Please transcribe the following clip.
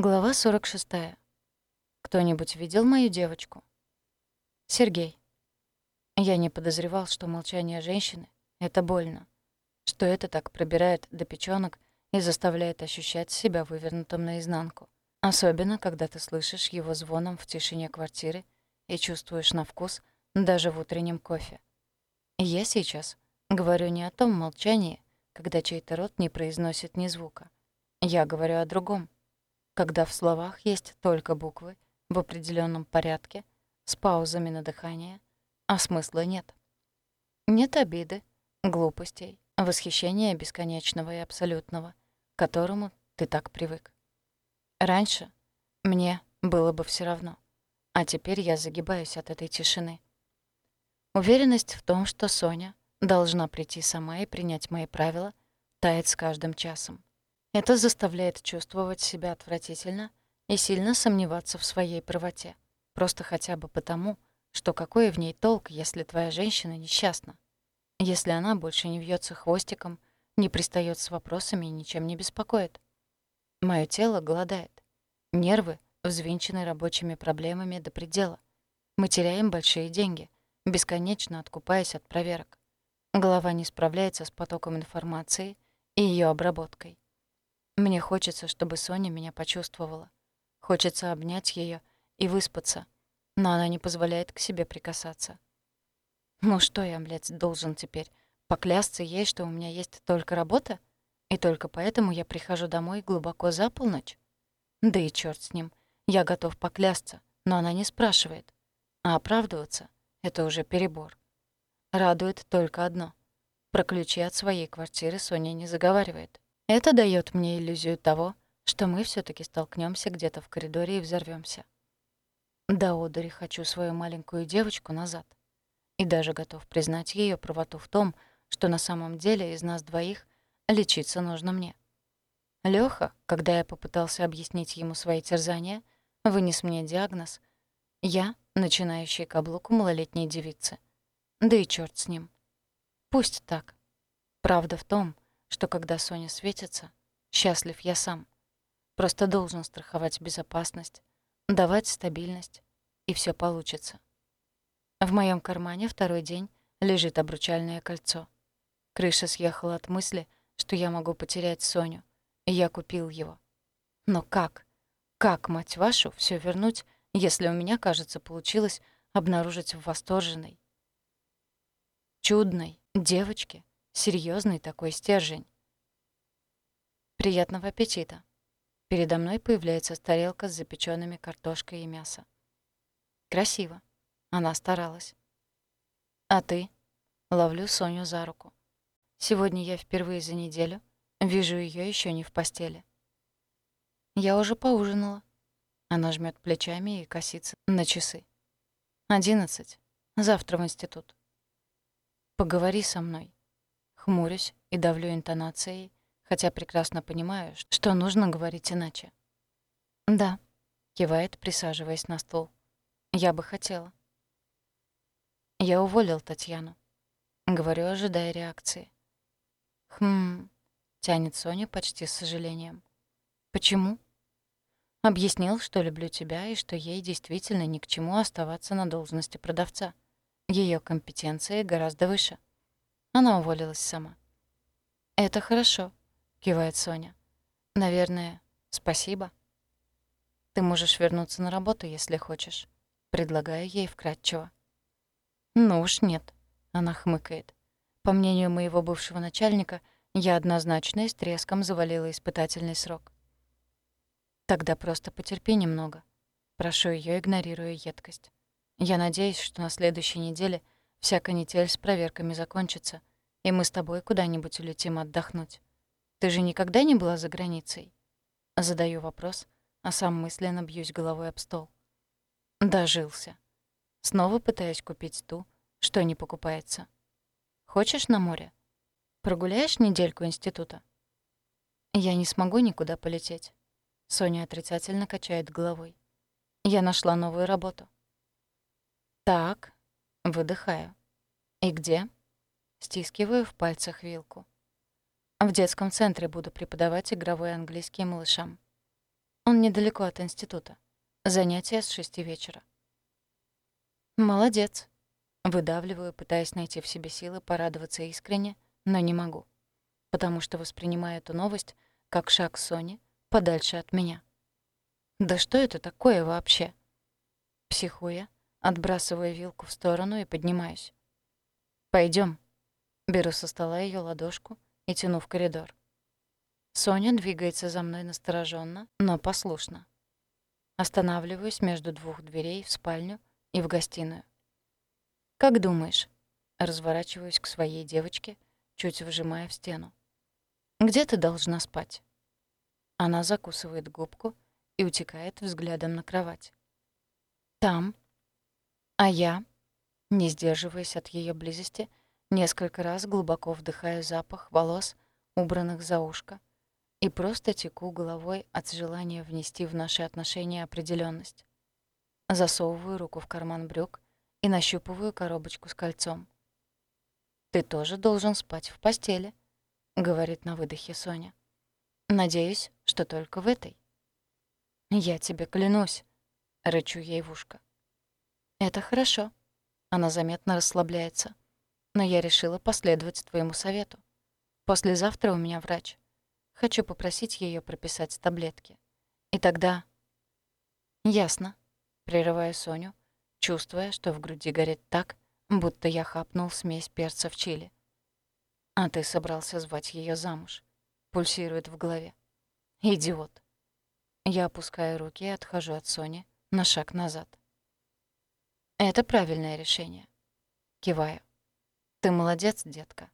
Глава 46. Кто-нибудь видел мою девочку? Сергей. Я не подозревал, что молчание женщины — это больно, что это так пробирает до печёнок и заставляет ощущать себя вывернутым наизнанку. Особенно, когда ты слышишь его звоном в тишине квартиры и чувствуешь на вкус даже в утреннем кофе. я сейчас говорю не о том молчании, когда чей-то рот не произносит ни звука. Я говорю о другом — когда в словах есть только буквы в определенном порядке, с паузами на дыхание, а смысла нет. Нет обиды, глупостей, восхищения бесконечного и абсолютного, к которому ты так привык. Раньше мне было бы все равно, а теперь я загибаюсь от этой тишины. Уверенность в том, что Соня должна прийти сама и принять мои правила, тает с каждым часом. Это заставляет чувствовать себя отвратительно и сильно сомневаться в своей правоте. Просто хотя бы потому, что какой в ней толк, если твоя женщина несчастна? Если она больше не вьется хвостиком, не пристает с вопросами и ничем не беспокоит? Моё тело голодает. Нервы взвинчены рабочими проблемами до предела. Мы теряем большие деньги, бесконечно откупаясь от проверок. Голова не справляется с потоком информации и её обработкой. Мне хочется, чтобы Соня меня почувствовала. Хочется обнять ее и выспаться, но она не позволяет к себе прикасаться. Ну что я, блядь, должен теперь? Поклясться ей, что у меня есть только работа? И только поэтому я прихожу домой глубоко за полночь? Да и черт с ним. Я готов поклясться, но она не спрашивает. А оправдываться — это уже перебор. Радует только одно. Про ключи от своей квартиры Соня не заговаривает. Это дает мне иллюзию того, что мы все таки столкнемся где-то в коридоре и взорвемся. До одури хочу свою маленькую девочку назад. И даже готов признать ее правоту в том, что на самом деле из нас двоих лечиться нужно мне. Лёха, когда я попытался объяснить ему свои терзания, вынес мне диагноз «Я — начинающий каблук у малолетней девицы». Да и черт с ним. Пусть так. Правда в том, что когда Соня светится, счастлив я сам. Просто должен страховать безопасность, давать стабильность, и все получится. В моем кармане второй день лежит обручальное кольцо. Крыша съехала от мысли, что я могу потерять Соню, и я купил его. Но как? Как, мать вашу, все вернуть, если у меня, кажется, получилось обнаружить в восторженной, чудной девочке Серьезный такой стержень. Приятного аппетита. Передо мной появляется тарелка с запеченными картошкой и мясом. Красиво. Она старалась. А ты? Ловлю Соню за руку. Сегодня я впервые за неделю вижу ее еще не в постели. Я уже поужинала. Она жмет плечами и косится на часы. Одиннадцать. Завтра в институт. Поговори со мной. Хмурюсь и давлю интонацией, хотя прекрасно понимаю, что нужно говорить иначе. «Да», — кивает, присаживаясь на стул. «Я бы хотела». «Я уволил Татьяну», — говорю, ожидая реакции. «Хм...» — тянет Соня почти с сожалением. «Почему?» Объяснил, что люблю тебя и что ей действительно ни к чему оставаться на должности продавца. Ее компетенции гораздо выше. Она уволилась сама. «Это хорошо», — кивает Соня. «Наверное, спасибо». «Ты можешь вернуться на работу, если хочешь», — предлагаю ей вкратчиво. «Ну уж нет», — она хмыкает. «По мнению моего бывшего начальника, я однозначно и с треском завалила испытательный срок». «Тогда просто потерпи немного», — прошу ее, игнорируя едкость. «Я надеюсь, что на следующей неделе — Вся канитель с проверками закончится, и мы с тобой куда-нибудь улетим отдохнуть. Ты же никогда не была за границей?» Задаю вопрос, а сам мысленно бьюсь головой об стол. Дожился. Снова пытаюсь купить ту, что не покупается. Хочешь на море? Прогуляешь недельку института? Я не смогу никуда полететь. Соня отрицательно качает головой. Я нашла новую работу. Так, Выдыхаю. «И где?» Стискиваю в пальцах вилку. В детском центре буду преподавать игровой английский малышам. Он недалеко от института. Занятия с шести вечера. Молодец. Выдавливаю, пытаясь найти в себе силы порадоваться искренне, но не могу. Потому что воспринимаю эту новость как шаг Сони подальше от меня. Да что это такое вообще? Психуя, отбрасываю вилку в сторону и поднимаюсь. Пойдем. Беру со стола ее ладошку и тяну в коридор. Соня двигается за мной настороженно, но послушно. Останавливаюсь между двух дверей в спальню и в гостиную. «Как думаешь?» Разворачиваюсь к своей девочке, чуть вжимая в стену. «Где ты должна спать?» Она закусывает губку и утекает взглядом на кровать. «Там. А я?» Не сдерживаясь от ее близости, несколько раз глубоко вдыхаю запах волос, убранных за ушко, и просто теку головой от желания внести в наши отношения определенность. Засовываю руку в карман брюк и нащупываю коробочку с кольцом. «Ты тоже должен спать в постели», — говорит на выдохе Соня. «Надеюсь, что только в этой». «Я тебе клянусь», — рычу ей в ушко. «Это хорошо». Она заметно расслабляется. «Но я решила последовать твоему совету. Послезавтра у меня врач. Хочу попросить ее прописать таблетки. И тогда... Ясно. Прерываю Соню, чувствуя, что в груди горит так, будто я хапнул смесь перца в чили. А ты собрался звать ее замуж. Пульсирует в голове. Идиот. Я опускаю руки и отхожу от Сони на шаг назад. Это правильное решение. Киваю. Ты молодец, детка.